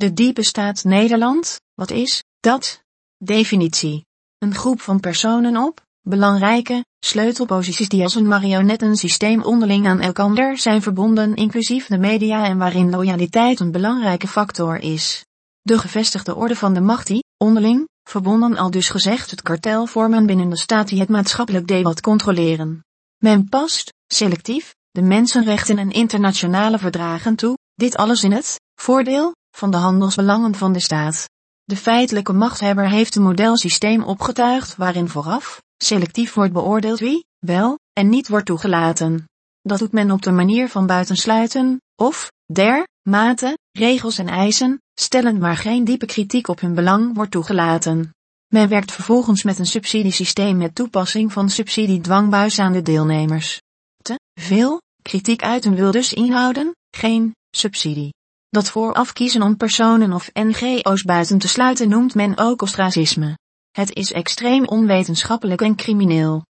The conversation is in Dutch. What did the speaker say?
De diepe staat Nederland, wat is dat? Definitie. Een groep van personen op, belangrijke, sleutelposities die als een marionettensysteem onderling aan elkander zijn verbonden inclusief de media en waarin loyaliteit een belangrijke factor is. De gevestigde orde van de macht die, onderling, verbonden al dus gezegd het kartel vormen binnen de staat die het maatschappelijk debat controleren. Men past, selectief, de mensenrechten en internationale verdragen toe, dit alles in het voordeel van de handelsbelangen van de staat. De feitelijke machthebber heeft een modelsysteem opgetuigd waarin vooraf, selectief wordt beoordeeld wie, wel, en niet wordt toegelaten. Dat doet men op de manier van buitensluiten, of, der, mate, regels en eisen, stellen waar geen diepe kritiek op hun belang wordt toegelaten. Men werkt vervolgens met een subsidiesysteem met toepassing van subsidiedwangbuis aan de deelnemers. Te veel kritiek uiten wil dus inhouden, geen subsidie. Dat vooraf kiezen om personen of NGO's buiten te sluiten noemt men ook ostracisme. Het is extreem onwetenschappelijk en crimineel.